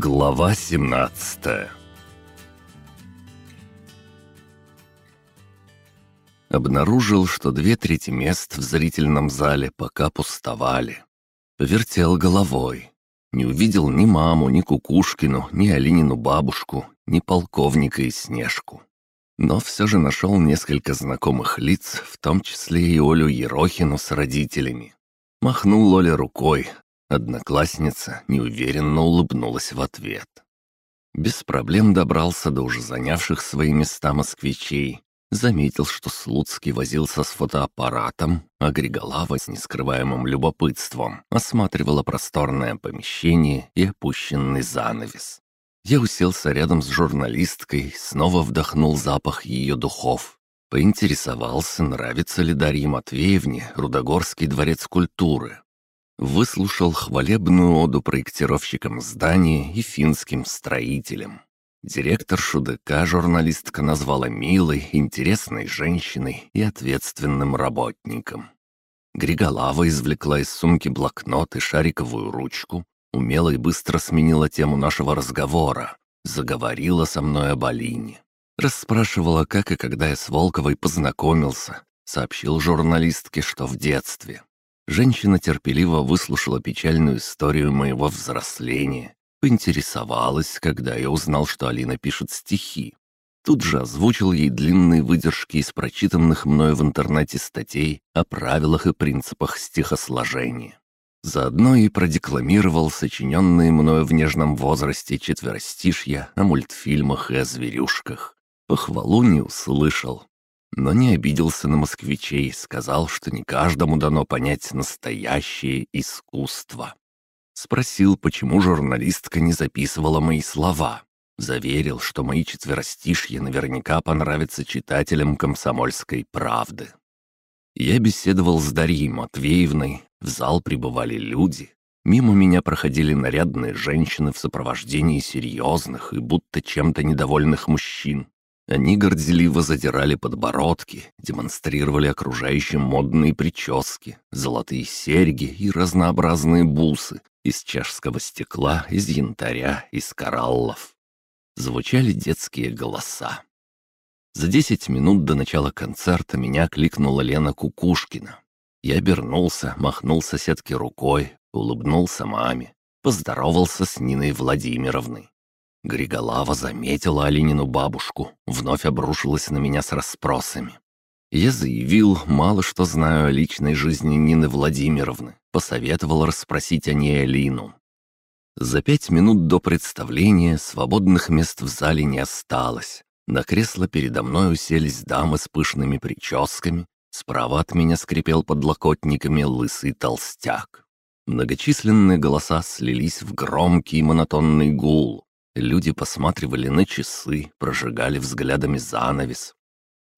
Глава 17 Обнаружил, что две трети мест в зрительном зале пока пустовали. Повертел головой. Не увидел ни маму, ни Кукушкину, ни Алинину бабушку, ни полковника и Снежку. Но все же нашел несколько знакомых лиц, в том числе и Олю Ерохину с родителями. Махнул Оля рукой. Одноклассница неуверенно улыбнулась в ответ. Без проблем добрался до уже занявших свои места москвичей, Заметил, что Слуцкий возился с фотоаппаратом, а Григолава с нескрываемым любопытством осматривала просторное помещение и опущенный занавес. Я уселся рядом с журналисткой, снова вдохнул запах ее духов. Поинтересовался, нравится ли Дарье Матвеевне Рудогорский дворец культуры. Выслушал хвалебную оду проектировщикам здания и финским строителям. Директор ШУДК журналистка назвала милой, интересной женщиной и ответственным работником. Григолава извлекла из сумки блокнот и шариковую ручку, умело и быстро сменила тему нашего разговора, заговорила со мной об Алине. Расспрашивала, как и когда я с Волковой познакомился, сообщил журналистке, что в детстве. Женщина терпеливо выслушала печальную историю моего взросления Поинтересовалась, когда я узнал, что Алина пишет стихи. Тут же озвучил ей длинные выдержки из прочитанных мною в интернете статей о правилах и принципах стихосложения. Заодно и продекламировал сочиненные мною в нежном возрасте четверостишья о мультфильмах и о зверюшках. Похвалу не услышал, но не обиделся на москвичей, сказал, что не каждому дано понять настоящее искусство. Спросил, почему журналистка не записывала мои слова. Заверил, что мои четверостишья наверняка понравятся читателям комсомольской правды. Я беседовал с Дарьей Матвеевной, в зал прибывали люди. Мимо меня проходили нарядные женщины в сопровождении серьезных и будто чем-то недовольных мужчин. Они горделиво задирали подбородки, демонстрировали окружающим модные прически, золотые серьги и разнообразные бусы, из чешского стекла, из янтаря, из кораллов. Звучали детские голоса. За десять минут до начала концерта меня кликнула Лена Кукушкина. Я обернулся, махнул соседке рукой, улыбнулся маме, поздоровался с Ниной Владимировной. Григолава заметила Алинину бабушку, вновь обрушилась на меня с расспросами. Я заявил, мало что знаю о личной жизни Нины Владимировны, посоветовал расспросить о ней Алину. За пять минут до представления свободных мест в зале не осталось. На кресло передо мной уселись дамы с пышными прическами, справа от меня скрипел подлокотниками лысый толстяк. Многочисленные голоса слились в громкий монотонный гул. Люди посматривали на часы, прожигали взглядами занавес,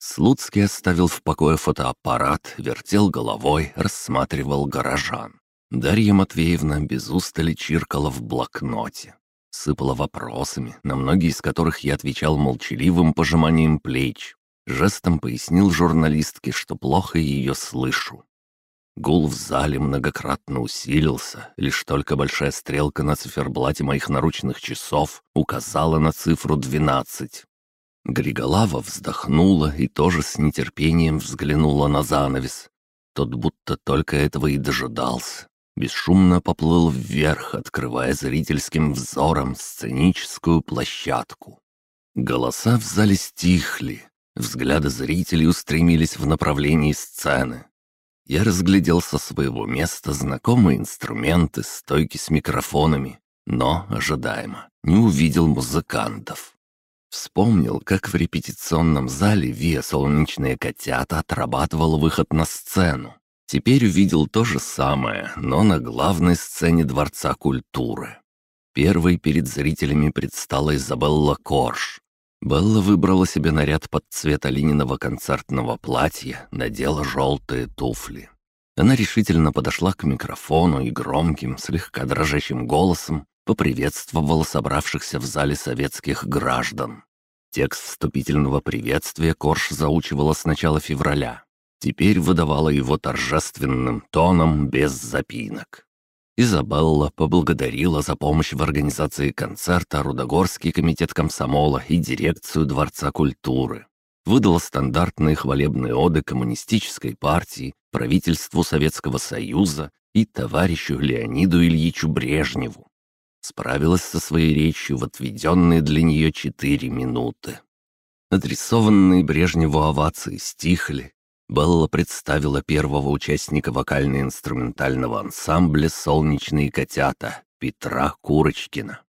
Слуцкий оставил в покое фотоаппарат, вертел головой, рассматривал горожан. Дарья Матвеевна без устали чиркала в блокноте. Сыпала вопросами, на многие из которых я отвечал молчаливым пожиманием плеч. Жестом пояснил журналистке, что плохо ее слышу. Гул в зале многократно усилился, лишь только большая стрелка на циферблате моих наручных часов указала на цифру двенадцать. Григолава вздохнула и тоже с нетерпением взглянула на занавес. Тот будто только этого и дожидался. Бесшумно поплыл вверх, открывая зрительским взором сценическую площадку. Голоса в зале стихли, взгляды зрителей устремились в направлении сцены. Я разглядел со своего места знакомые инструменты, стойки с микрофонами, но, ожидаемо, не увидел музыкантов. Вспомнил, как в репетиционном зале Виа «Солнечные котята» отрабатывал выход на сцену. Теперь увидел то же самое, но на главной сцене Дворца культуры. Первой перед зрителями предстала Изабелла Корж. Белла выбрала себе наряд под цвет Алининого концертного платья, надела желтые туфли. Она решительно подошла к микрофону и громким, слегка дрожащим голосом поприветствовала собравшихся в зале советских граждан. Текст вступительного приветствия Корж заучивала с начала февраля. Теперь выдавала его торжественным тоном без запинок. Изабелла поблагодарила за помощь в организации концерта Рудогорский комитет комсомола и дирекцию Дворца культуры. Выдала стандартные хвалебные оды коммунистической партии, правительству Советского Союза и товарищу Леониду Ильичу Брежневу. Справилась со своей речью в отведенные для нее четыре минуты. Адресованные Брежневу овации стихли, Белла представила первого участника вокально-инструментального ансамбля «Солнечные котята» Петра Курочкина.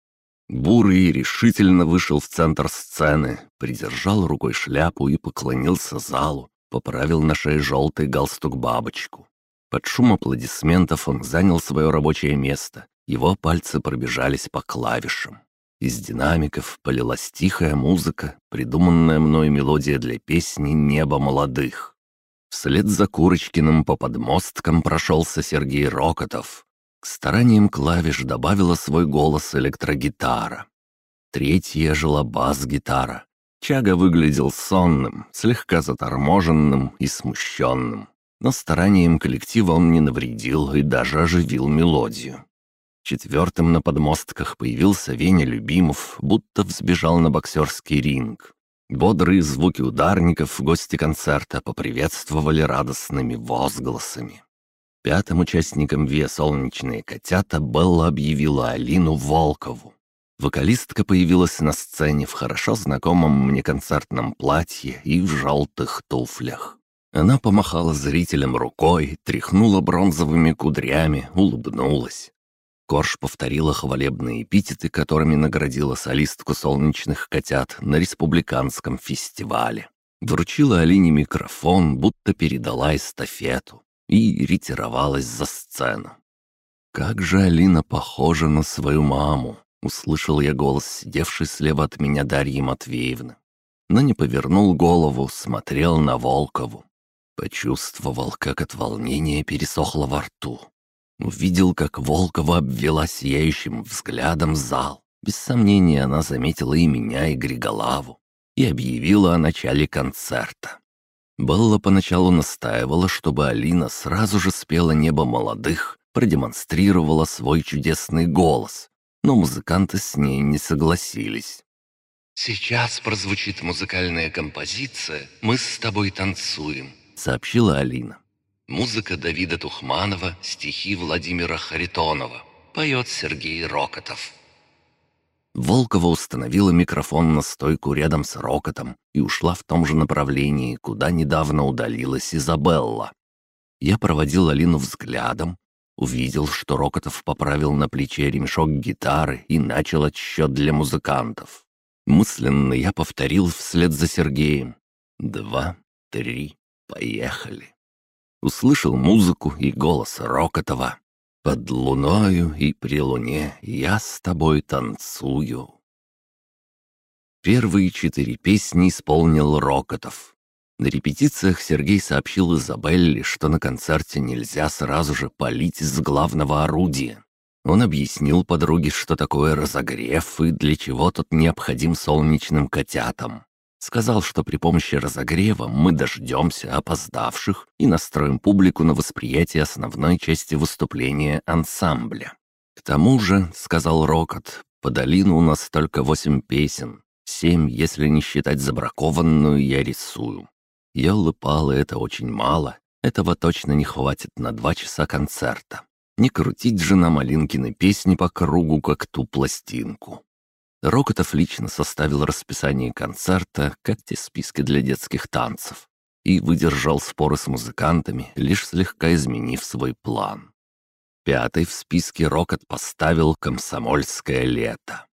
Бурый решительно вышел в центр сцены, придержал рукой шляпу и поклонился залу, поправил на шее желтый галстук-бабочку. Под шум аплодисментов он занял свое рабочее место, его пальцы пробежались по клавишам. Из динамиков полилась тихая музыка, придуманная мной мелодия для песни «Небо молодых». Вслед за Курочкиным по подмосткам прошелся Сергей Рокотов. К стараниям клавиш добавила свой голос электрогитара. Третья жила бас-гитара. Чага выглядел сонным, слегка заторможенным и смущенным. Но старанием коллектива он не навредил и даже оживил мелодию. Четвертым на подмостках появился Веня Любимов, будто взбежал на боксерский ринг. Бодрые звуки ударников гости концерта поприветствовали радостными возгласами. Пятым участником «Виа Солнечные котята» Белла объявила Алину Волкову. Вокалистка появилась на сцене в хорошо знакомом мне концертном платье и в желтых туфлях. Она помахала зрителям рукой, тряхнула бронзовыми кудрями, улыбнулась. Корж повторила хвалебные эпитеты, которыми наградила солистку «Солнечных котят» на республиканском фестивале. Вручила Алине микрофон, будто передала эстафету, и ретировалась за сцену. «Как же Алина похожа на свою маму!» — услышал я голос, сидевший слева от меня Дарьи Матвеевны. Но не повернул голову, смотрел на Волкову. Почувствовал, как от волнения пересохло во рту. Увидел, как Волкова обвела сияющим взглядом зал. Без сомнения, она заметила и меня, и Григолаву, и объявила о начале концерта. Белла поначалу настаивала, чтобы Алина сразу же спела «Небо молодых», продемонстрировала свой чудесный голос, но музыканты с ней не согласились. «Сейчас прозвучит музыкальная композиция «Мы с тобой танцуем», — сообщила Алина. Музыка Давида Тухманова, стихи Владимира Харитонова. Поет Сергей Рокотов. Волкова установила микрофон на стойку рядом с Рокотом и ушла в том же направлении, куда недавно удалилась Изабелла. Я проводил Алину взглядом, увидел, что Рокотов поправил на плече ремешок гитары и начал отсчет для музыкантов. Мысленно я повторил вслед за Сергеем. «Два, три, поехали!» Услышал музыку и голос Рокотова. «Под луною и при луне я с тобой танцую». Первые четыре песни исполнил Рокотов. На репетициях Сергей сообщил Изабелле, что на концерте нельзя сразу же палить из главного орудия. Он объяснил подруге, что такое разогрев и для чего тот необходим солнечным котятам. Сказал, что при помощи разогрева мы дождемся опоздавших и настроим публику на восприятие основной части выступления ансамбля. «К тому же», — сказал Рокот, — «по долину у нас только восемь песен. Семь, если не считать забракованную, я рисую. Ёлы-палы, это очень мало. Этого точно не хватит на два часа концерта. Не крутить же нам Алинкины песни по кругу, как ту пластинку. Рокотов лично составил расписание концерта, как те списки для детских танцев, и выдержал споры с музыкантами, лишь слегка изменив свой план. Пятый в списке Рокот поставил «Комсомольское лето».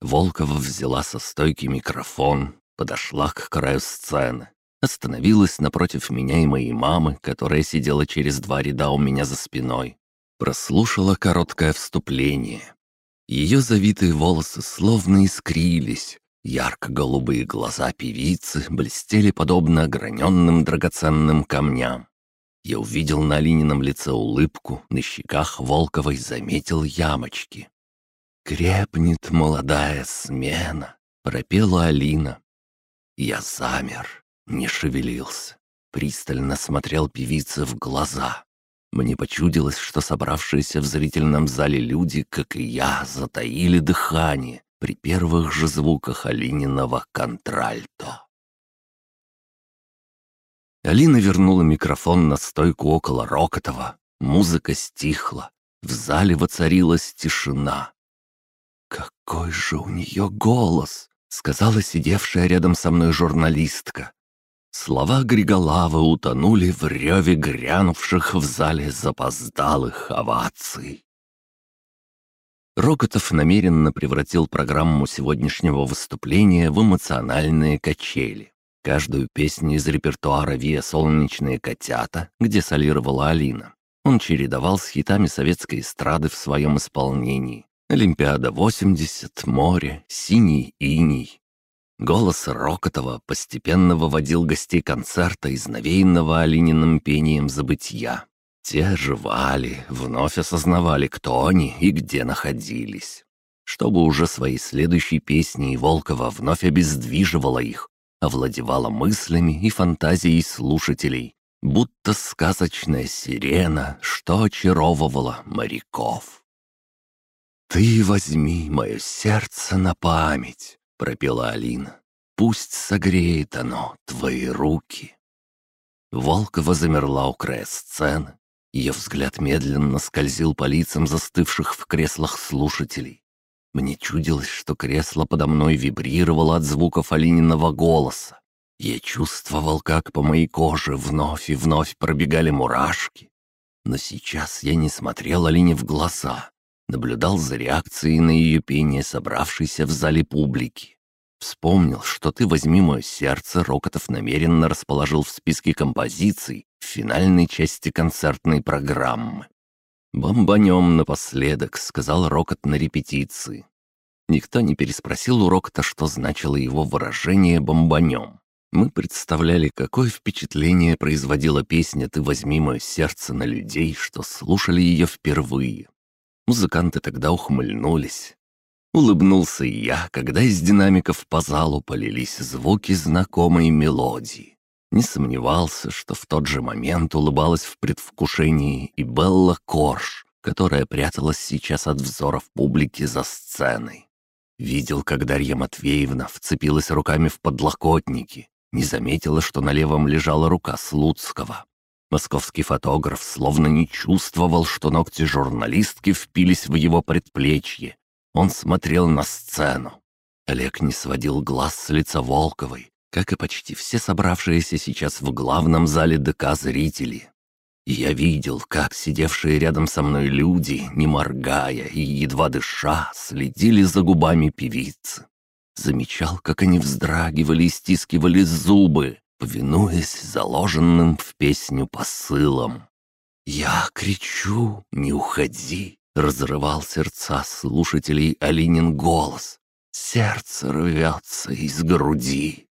Волкова взяла со стойки микрофон, подошла к краю сцены, остановилась напротив меня и моей мамы, которая сидела через два ряда у меня за спиной, прослушала короткое вступление, ее завитые волосы словно искрились. Ярко-голубые глаза певицы блестели подобно ограненным драгоценным камням. Я увидел на Алинином лице улыбку, на щеках Волковой заметил ямочки. «Крепнет молодая смена», — пропела Алина. Я замер, не шевелился, пристально смотрел певице в глаза. Мне почудилось, что собравшиеся в зрительном зале люди, как и я, затаили дыхание при первых же звуках Алининого контральто. Алина вернула микрофон на стойку около Рокотова. Музыка стихла. В зале воцарилась тишина. «Какой же у нее голос!» — сказала сидевшая рядом со мной журналистка. Слова Григолава утонули в реве грянувших в зале запоздалых оваций. Рокотов намеренно превратил программу сегодняшнего выступления в эмоциональные качели. Каждую песню из репертуара «Виа солнечные котята», где солировала Алина, он чередовал с хитами советской эстрады в своем исполнении. «Олимпиада-80», «Море», «Синий иней». Голос Рокотова постепенно выводил гостей концерта из навеянного Алининым пением забытья. Те оживали, вновь осознавали, кто они и где находились. Чтобы уже своей следующей песней Волкова вновь обездвиживала их, овладевала мыслями и фантазией слушателей, будто сказочная сирена, что очаровывала моряков. «Ты возьми мое сердце на память», — пропела Алина. «Пусть согреет оно твои руки». Волкова замерла у края сцены. Ее взгляд медленно скользил по лицам застывших в креслах слушателей. Мне чудилось, что кресло подо мной вибрировало от звуков Алининого голоса. Я чувствовал, как по моей коже вновь и вновь пробегали мурашки. Но сейчас я не смотрел Алине в глаза, наблюдал за реакцией на ее пение, собравшейся в зале публики. Вспомнил, что ты возьми мое сердце, Рокотов намеренно расположил в списке композиций в финальной части концертной программы. «Бомбанем напоследок», — сказал Рокот на репетиции. Никто не переспросил у Рокота, что значило его выражение «бомбанем». Мы представляли, какое впечатление производила песня «Ты возьми мое сердце» на людей, что слушали ее впервые. Музыканты тогда ухмыльнулись. Улыбнулся и я, когда из динамиков по залу полились звуки знакомой мелодии. Не сомневался, что в тот же момент улыбалась в предвкушении и Белла Корж, которая пряталась сейчас от взоров публики за сценой. Видел, как Дарья Матвеевна вцепилась руками в подлокотники, не заметила, что на левом лежала рука Слуцкого. Московский фотограф словно не чувствовал, что ногти журналистки впились в его предплечье. Он смотрел на сцену. Олег не сводил глаз с лица Волковой, как и почти все собравшиеся сейчас в главном зале ДК зрители. И я видел, как сидевшие рядом со мной люди, не моргая и едва дыша, следили за губами певицы. Замечал, как они вздрагивали и стискивали зубы, повинуясь заложенным в песню посылам. «Я кричу, не уходи!» — разрывал сердца слушателей Алинин голос. «Сердце рвется из груди!»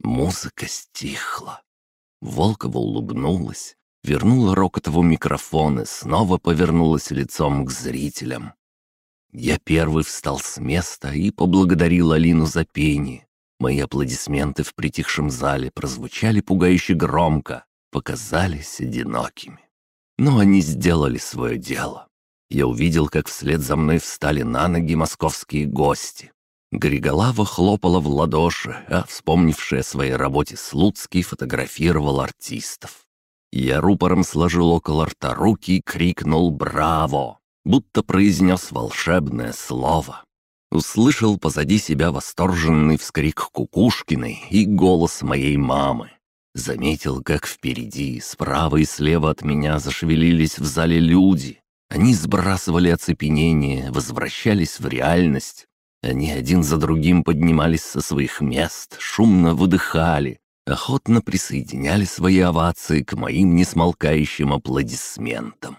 Музыка стихла. Волкова улыбнулась, вернула Рокотову микрофон и снова повернулась лицом к зрителям. Я первый встал с места и поблагодарил Алину за пение. Мои аплодисменты в притихшем зале прозвучали пугающе громко, показались одинокими. Но они сделали свое дело. Я увидел, как вслед за мной встали на ноги московские гости. Григолава хлопала в ладоши, а вспомнивший о своей работе Слуцкий фотографировал артистов. Я рупором сложил около рта руки и крикнул «Браво!», будто произнес волшебное слово. Услышал позади себя восторженный вскрик Кукушкиной и голос моей мамы. Заметил, как впереди, справа и слева от меня зашевелились в зале люди. Они сбрасывали оцепенение, возвращались в реальность, они один за другим поднимались со своих мест, шумно выдыхали, охотно присоединяли свои овации к моим несмолкающим аплодисментам.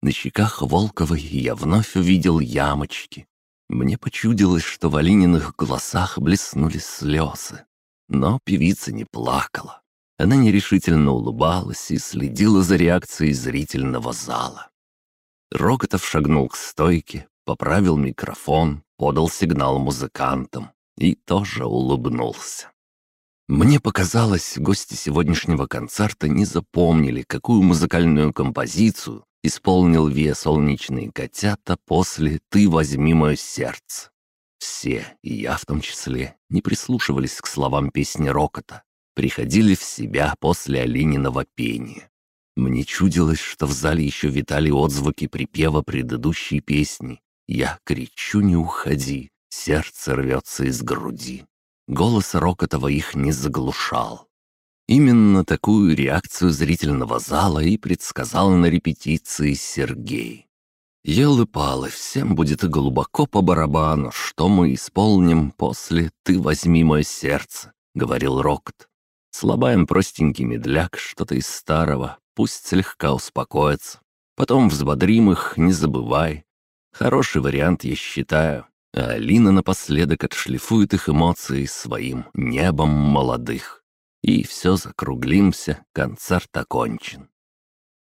На щеках Волковой я вновь увидел ямочки. Мне почудилось, что в Алининых глазах блеснули слезы. Но певица не плакала. Она нерешительно улыбалась и следила за реакцией зрительного зала. Рокотов шагнул к стойке, поправил микрофон, подал сигнал музыкантам и тоже улыбнулся. Мне показалось, гости сегодняшнего концерта не запомнили, какую музыкальную композицию исполнил Виа «Солнечные котята» после «Ты возьми мое сердце». Все, и я в том числе, не прислушивались к словам песни Рокота, приходили в себя после Алининого пения. Мне чудилось, что в зале еще витали отзвуки припева предыдущей песни. Я кричу «Не уходи!» Сердце рвется из груди. Голос Рокотова их не заглушал. Именно такую реакцию зрительного зала и предсказал на репетиции Сергей. Елы-палы, всем будет глубоко по барабану, что мы исполним после «Ты возьми мое сердце», — говорил Рокот. Слабаем простенький медляк, что-то из старого, пусть слегка успокоится. Потом взбодрим их, не забывай. Хороший вариант, я считаю а Алина напоследок отшлифует их эмоции своим небом молодых. И все закруглимся, концерт окончен.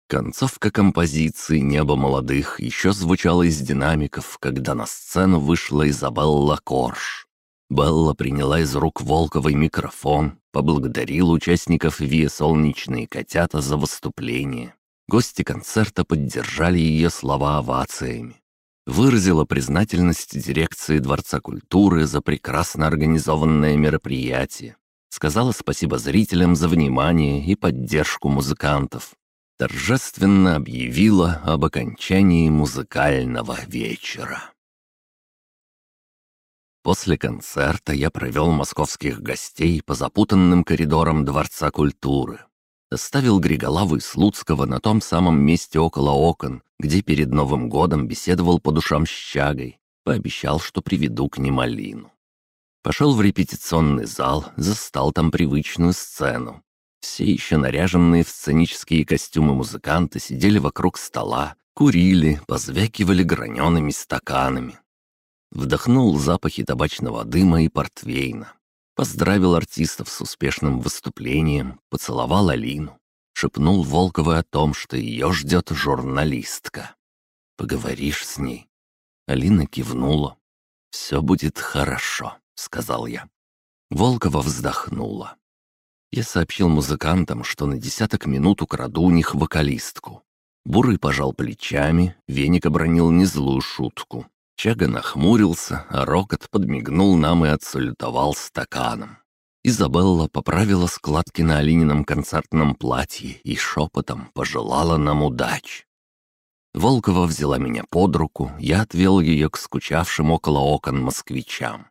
Концовка композиции «Небо молодых» еще звучала из динамиков, когда на сцену вышла Изабелла Корж. Белла приняла из рук Волковой микрофон, поблагодарила участников ВИА «Солнечные котята» за выступление. Гости концерта поддержали ее слова овациями выразила признательность дирекции Дворца культуры за прекрасно организованное мероприятие, сказала спасибо зрителям за внимание и поддержку музыкантов, торжественно объявила об окончании музыкального вечера. После концерта я провел московских гостей по запутанным коридорам Дворца культуры. Оставил Григолаву Слуцкого на том самом месте около окон, где перед Новым годом беседовал по душам с Чагой. Пообещал, что приведу к ним Алину. Пошел в репетиционный зал, застал там привычную сцену. Все еще наряженные в сценические костюмы музыканты сидели вокруг стола, курили, позвякивали гранеными стаканами. Вдохнул запахи табачного дыма и портвейна. Поздравил артистов с успешным выступлением, поцеловал Алину, шепнул Волковой о том, что ее ждет журналистка. «Поговоришь с ней?» Алина кивнула. «Все будет хорошо», — сказал я. Волкова вздохнула. Я сообщил музыкантам, что на десяток минут украду у них вокалистку. Бурый пожал плечами, веник обронил незлую шутку. Чага нахмурился, а Рокот подмигнул нам и отсалютовал стаканом. Изабелла поправила складки на Алинином концертном платье и шепотом пожелала нам удачи. Волкова взяла меня под руку, я отвел ее к скучавшим около окон москвичам.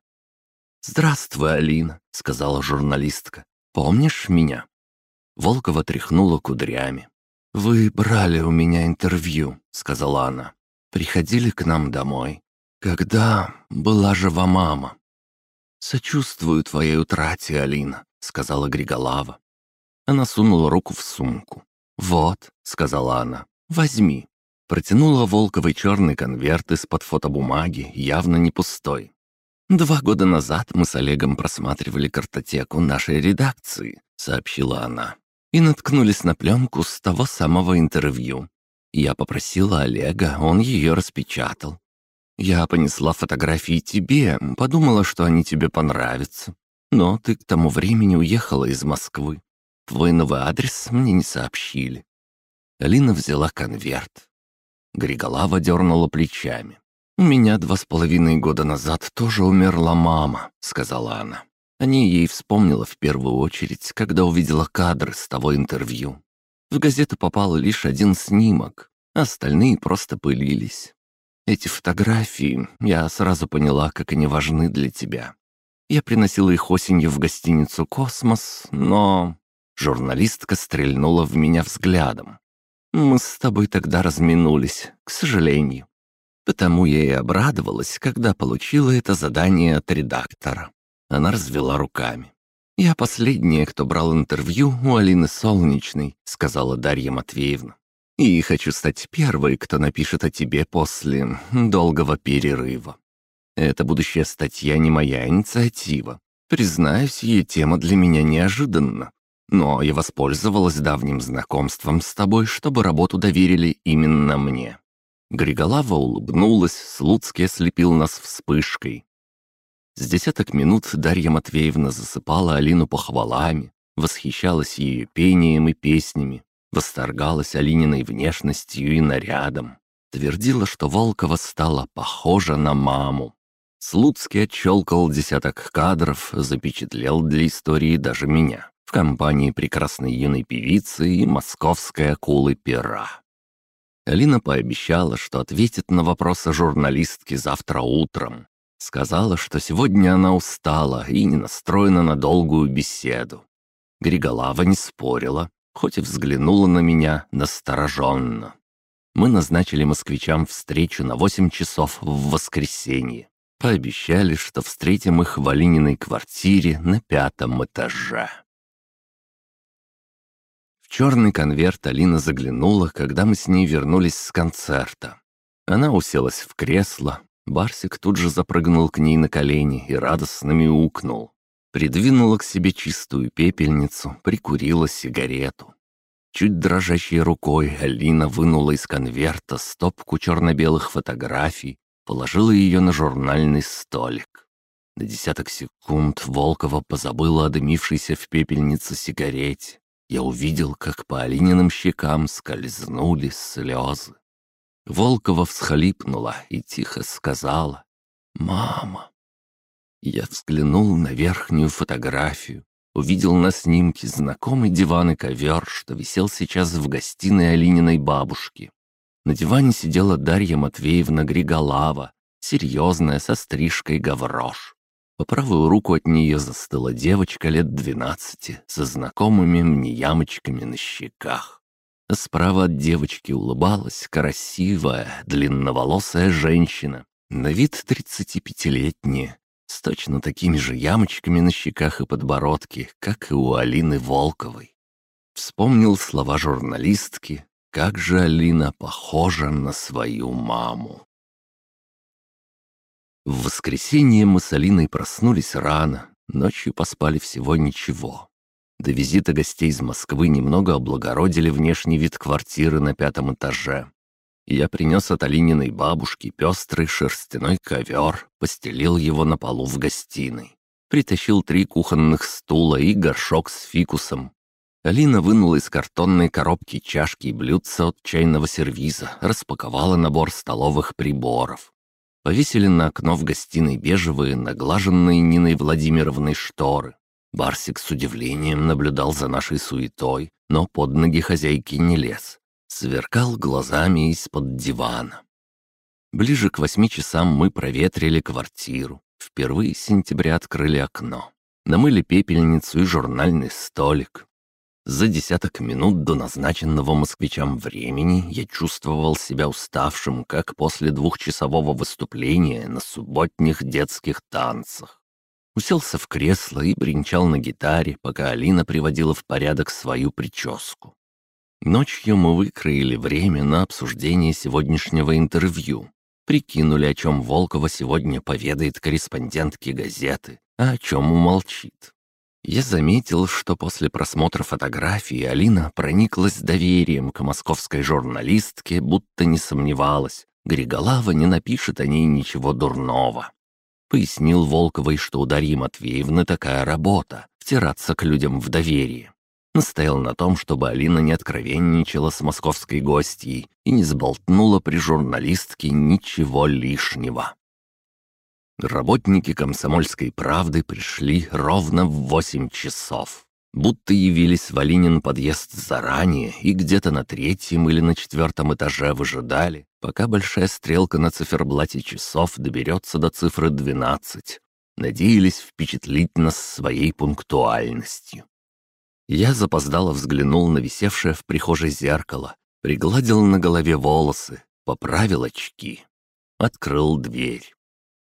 «Здравствуй, Алина», — сказала журналистка. «Помнишь меня?» Волкова тряхнула кудрями. «Вы брали у меня интервью», — сказала она. «Приходили к нам домой. «Когда была жива мама?» «Сочувствую твоей утрате, Алина», — сказала Григолава. Она сунула руку в сумку. «Вот», — сказала она, — «возьми». Протянула Волковой черный конверт из-под фотобумаги, явно не пустой. «Два года назад мы с Олегом просматривали картотеку нашей редакции», — сообщила она, «и наткнулись на пленку с того самого интервью. Я попросила Олега, он ее распечатал. Я понесла фотографии тебе, подумала, что они тебе понравятся. Но ты к тому времени уехала из Москвы. Твой новый адрес мне не сообщили». Алина взяла конверт. Григолава дернула плечами. «У меня два с половиной года назад тоже умерла мама», — сказала она. О ней ей вспомнила в первую очередь, когда увидела кадры с того интервью. В газету попал лишь один снимок, а остальные просто пылились. Эти фотографии, я сразу поняла, как они важны для тебя. Я приносила их осенью в гостиницу «Космос», но...» Журналистка стрельнула в меня взглядом. «Мы с тобой тогда разминулись, к сожалению. Потому я и обрадовалась, когда получила это задание от редактора». Она развела руками. «Я последняя, кто брал интервью у Алины Солнечной», — сказала Дарья Матвеевна. И хочу стать первой, кто напишет о тебе после долгого перерыва. Эта будущая статья не моя инициатива. Признаюсь, ее тема для меня неожиданна. Но я воспользовалась давним знакомством с тобой, чтобы работу доверили именно мне». Григолава улыбнулась, Слуцкий ослепил нас вспышкой. С десяток минут Дарья Матвеевна засыпала Алину похвалами, восхищалась ее пением и песнями, восторгалась Алининой внешностью и нарядом, твердила, что Волкова стала похожа на маму. Слуцкий отщелкал десяток кадров, запечатлел для истории даже меня в компании прекрасной юной певицы и московской акулы пера. Алина пообещала, что ответит на вопросы журналистки завтра утром. Сказала, что сегодня она устала и не настроена на долгую беседу. Григолава не спорила, хоть и взглянула на меня настороженно. Мы назначили москвичам встречу на 8 часов в воскресенье. Пообещали, что встретим их в Алининой квартире на пятом этаже. Черный конверт Алина заглянула, когда мы с ней вернулись с концерта. Она уселась в кресло, Барсик тут же запрыгнул к ней на колени и радостно мяукнул. Придвинула к себе чистую пепельницу, прикурила сигарету. Чуть дрожащей рукой Алина вынула из конверта стопку черно-белых фотографий, положила ее на журнальный столик. На десяток секунд Волкова позабыла о дымившейся в пепельнице сигарете. Я увидел, как по Алининым щекам скользнули слезы. Волкова всхлипнула и тихо сказала «Мама». Я взглянул на верхнюю фотографию, увидел на снимке знакомый диван и ковер, что висел сейчас в гостиной Алининой бабушки. На диване сидела Дарья Матвеевна Григолава, серьезная, со стрижкой гаврош. По правую руку от нее застыла девочка лет двенадцати со знакомыми мне ямочками на щеках. Справа от девочки улыбалась красивая, длинноволосая женщина, на вид тридцатипятилетняя, с точно такими же ямочками на щеках и подбородке, как и у Алины Волковой. Вспомнил слова журналистки, как же Алина похожа на свою маму. В воскресенье мы с Алиной проснулись рано, ночью поспали всего ничего. До визита гостей из Москвы немного облагородили внешний вид квартиры на пятом этаже. Я принес от Алининой бабушки пестрый шерстяной ковер, постелил его на полу в гостиной. Притащил три кухонных стула и горшок с фикусом. Алина вынула из картонной коробки чашки и блюдца от чайного сервиза, распаковала набор столовых приборов. Повесили на окно в гостиной бежевые, наглаженные Ниной Владимировной шторы. Барсик с удивлением наблюдал за нашей суетой, но под ноги хозяйки не лез. Сверкал глазами из-под дивана. Ближе к восьми часам мы проветрили квартиру. Впервые с сентября открыли окно. Намыли пепельницу и журнальный столик. За десяток минут до назначенного москвичам времени я чувствовал себя уставшим, как после двухчасового выступления на субботних детских танцах. Уселся в кресло и бренчал на гитаре, пока Алина приводила в порядок свою прическу. Ночью мы выкроили время на обсуждение сегодняшнего интервью. Прикинули, о чем Волкова сегодня поведает корреспондентке газеты, а о чем умолчит. Я заметил, что после просмотра фотографии Алина прониклась доверием к московской журналистке, будто не сомневалась. Григолава не напишет о ней ничего дурного. Пояснил Волковой, что у Дарьи Матвеевны такая работа — втираться к людям в доверие. Настоял на том, чтобы Алина не откровенничала с московской гостьей и не сболтнула при журналистке ничего лишнего. Работники «Комсомольской правды» пришли ровно в восемь часов. Будто явились в Алинин подъезд заранее и где-то на третьем или на четвертом этаже выжидали, пока большая стрелка на циферблате часов доберется до цифры 12. Надеялись впечатлить нас своей пунктуальностью. Я запоздало взглянул на висевшее в прихожей зеркало, пригладил на голове волосы, поправил очки. Открыл дверь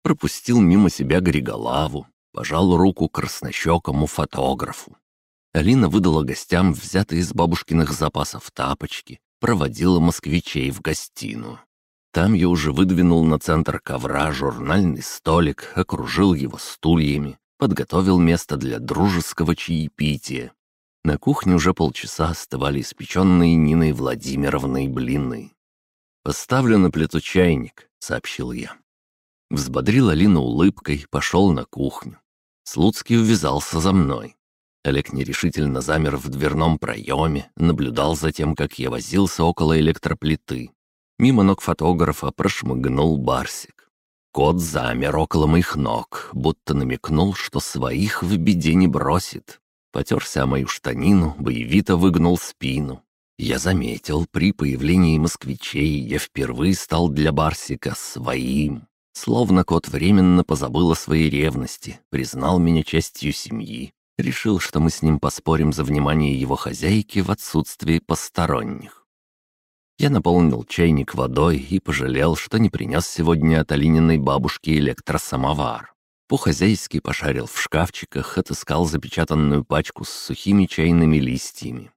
пропустил мимо себя Григолаву, пожал руку краснощекому фотографу. Алина выдала гостям взятые из бабушкиных запасов тапочки, проводила москвичей в гостиную. Там я уже выдвинул на центр ковра журнальный столик, окружил его стульями, подготовил место для дружеского чаепития. На кухне уже полчаса остывали испеченные Ниной Владимировной блины. «Поставлю на плиту чайник», — сообщил я. Взбодрил Алину улыбкой, пошел на кухню. Слуцкий увязался за мной. Олег нерешительно замер в дверном проеме, наблюдал за тем, как я возился около электроплиты. Мимо ног фотографа прошмыгнул Барсик. Кот замер около моих ног, будто намекнул, что своих в беде не бросит. Потерся мою штанину, боевито выгнул спину. Я заметил, при появлении москвичей я впервые стал для Барсика своим. Словно кот временно позабыл о своей ревности, признал меня частью семьи, решил, что мы с ним поспорим за внимание его хозяйки в отсутствии посторонних. Я наполнил чайник водой и пожалел, что не принес сегодня от Алининой бабушки электросамовар. По-хозяйски пошарил в шкафчиках, отыскал запечатанную пачку с сухими чайными листьями.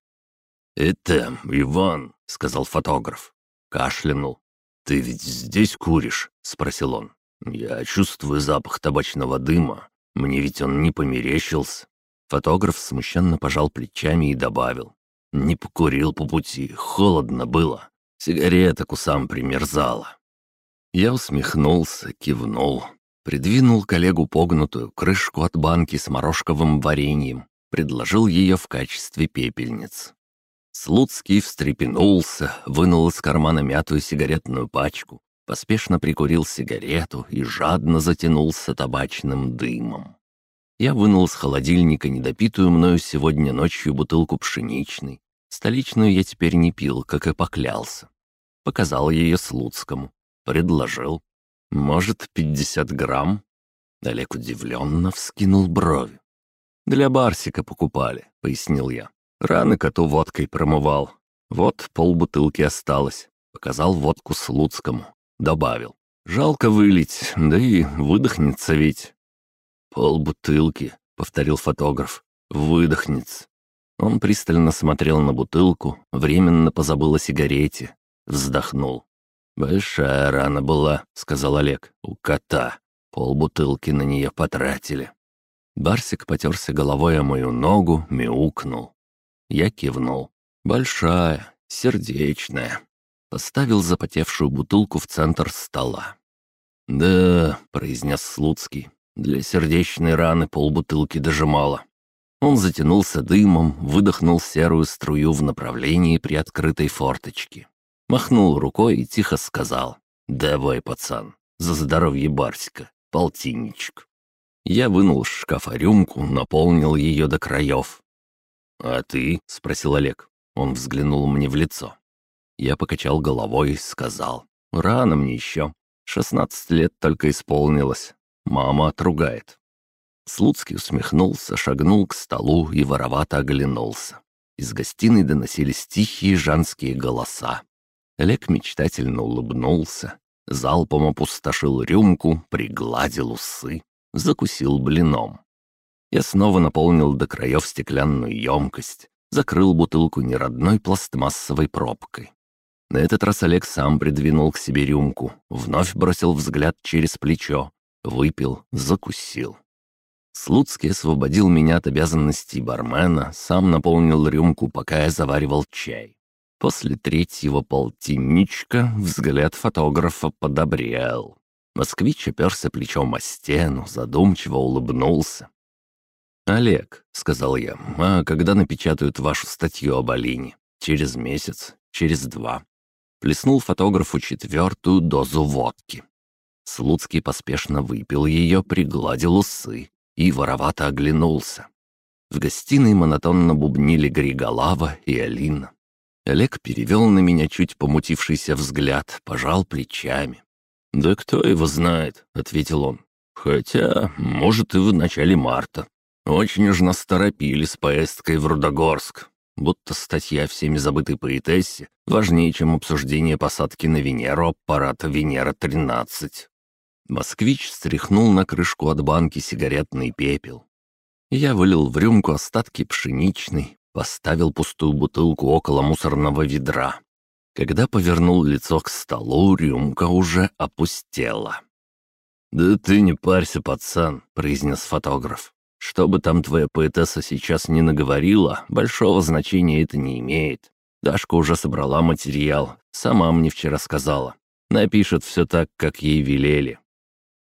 «Это Иван», — сказал фотограф. Кашлянул. «Ты ведь здесь куришь?» — спросил он. «Я чувствую запах табачного дыма. Мне ведь он не померещился». Фотограф смущенно пожал плечами и добавил. «Не покурил по пути, холодно было. Сигарета кусам примерзала». Я усмехнулся, кивнул. Придвинул коллегу погнутую крышку от банки с морожковым вареньем. Предложил ее в качестве пепельниц. Слуцкий встрепенулся, вынул из кармана мятую сигаретную пачку, поспешно прикурил сигарету и жадно затянулся табачным дымом. Я вынул из холодильника недопитую мною сегодня ночью бутылку пшеничной. Столичную я теперь не пил, как и поклялся. Показал ее Слуцкому. Предложил. «Может, пятьдесят грамм?» Олег удивленно вскинул брови. «Для Барсика покупали», — пояснил я. Раны коту водкой промывал. Вот полбутылки осталось. Показал водку Слуцкому. Добавил. Жалко вылить, да и выдохнется ведь. «Полбутылки», — повторил фотограф. «Выдохнется». Он пристально смотрел на бутылку, временно позабыл о сигарете. Вздохнул. «Большая рана была», — сказал Олег, — «у кота. Полбутылки на нее потратили». Барсик потерся головой о мою ногу, мяукнул. Я кивнул. «Большая, сердечная». Поставил запотевшую бутылку в центр стола. «Да», — произнес Слуцкий, — «для сердечной раны полбутылки даже мало». Он затянулся дымом, выдохнул серую струю в направлении приоткрытой форточки. Махнул рукой и тихо сказал «Давай, пацан, за здоровье Барсика, полтинничек». Я вынул из шкафа рюмку, наполнил ее до краев, «А ты?» — спросил Олег. Он взглянул мне в лицо. Я покачал головой и сказал. «Рано мне еще. Шестнадцать лет только исполнилось. Мама отругает». Слуцкий усмехнулся, шагнул к столу и воровато оглянулся. Из гостиной доносились тихие женские голоса. Олег мечтательно улыбнулся, залпом опустошил рюмку, пригладил усы, закусил блином. Я снова наполнил до краев стеклянную емкость, закрыл бутылку неродной пластмассовой пробкой. На этот раз Олег сам придвинул к себе рюмку, вновь бросил взгляд через плечо, выпил, закусил. Слуцкий освободил меня от обязанностей бармена, сам наполнил рюмку, пока я заваривал чай. После третьего полтинничка взгляд фотографа подобрел. Москвич оперся плечом о стену, задумчиво улыбнулся, «Олег», — сказал я, — «а когда напечатают вашу статью об Алине? Через месяц? Через два?» Плеснул фотографу четвертую дозу водки. Слуцкий поспешно выпил ее, пригладил усы и воровато оглянулся. В гостиной монотонно бубнили Григолава и Алина. Олег перевел на меня чуть помутившийся взгляд, пожал плечами. «Да кто его знает», — ответил он. «Хотя, может, и в начале марта. Очень уж нас торопили с поездкой в Рудогорск, будто статья всеми забытой поэтессе важнее, чем обсуждение посадки на Венеру аппарата Венера-13. Москвич стряхнул на крышку от банки сигаретный пепел. Я вылил в рюмку остатки пшеничной, поставил пустую бутылку около мусорного ведра. Когда повернул лицо к столу, рюмка уже опустела. «Да ты не парься, пацан», — произнес фотограф. Что бы там твоя поэтесса сейчас не наговорила, большого значения это не имеет. Дашка уже собрала материал, сама мне вчера сказала. Напишет все так, как ей велели.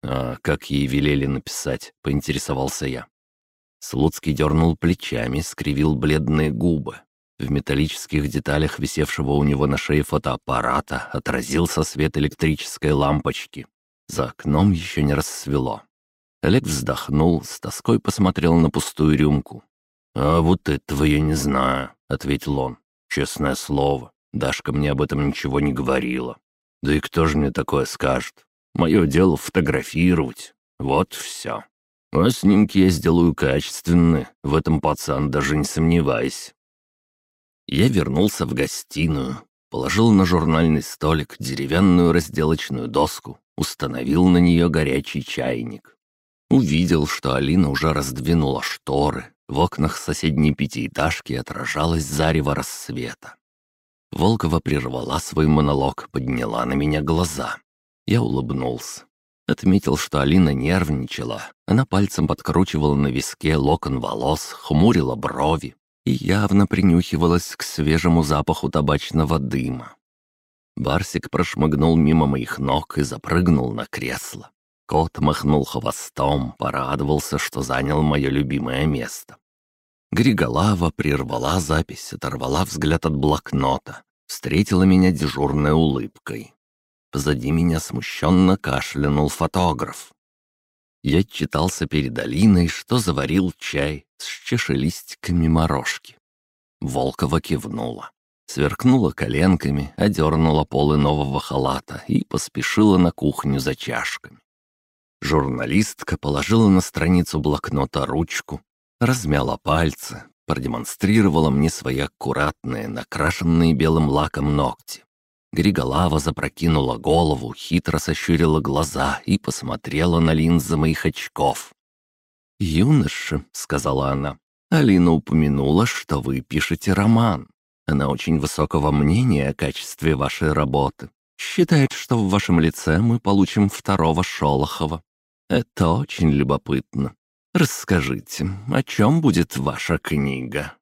«А как ей велели написать?» — поинтересовался я. Слуцкий дернул плечами, скривил бледные губы. В металлических деталях висевшего у него на шее фотоаппарата отразился свет электрической лампочки. За окном еще не рассвело. Олег вздохнул, с тоской посмотрел на пустую рюмку. «А вот этого я не знаю», — ответил он. «Честное слово, Дашка мне об этом ничего не говорила. Да и кто же мне такое скажет? Мое дело фотографировать. Вот все. А снимки я сделаю качественные, в этом пацан даже не сомневайся». Я вернулся в гостиную, положил на журнальный столик деревянную разделочную доску, установил на нее горячий чайник. Увидел, что Алина уже раздвинула шторы, в окнах соседней пятиэтажки отражалось зарево рассвета. Волкова прервала свой монолог, подняла на меня глаза. Я улыбнулся. Отметил, что Алина нервничала. Она пальцем подкручивала на виске локон волос, хмурила брови и явно принюхивалась к свежему запаху табачного дыма. Барсик прошмыгнул мимо моих ног и запрыгнул на кресло. Кот махнул хвостом, порадовался, что занял мое любимое место. Григолава прервала запись, оторвала взгляд от блокнота, встретила меня дежурной улыбкой. Позади меня смущенно кашлянул фотограф. Я читался перед Алиной, что заварил чай с чешелистиками морожки. Волкова кивнула, сверкнула коленками, одернула полы нового халата и поспешила на кухню за чашками. Журналистка положила на страницу блокнота ручку, размяла пальцы, продемонстрировала мне свои аккуратные, накрашенные белым лаком ногти. Григолава запрокинула голову, хитро сощурила глаза и посмотрела на линзы моих очков. «Юноша», — сказала она, — «Алина упомянула, что вы пишете роман. Она очень высокого мнения о качестве вашей работы. Считает, что в вашем лице мы получим второго Шолохова. Это очень любопытно. Расскажите, о чем будет ваша книга?»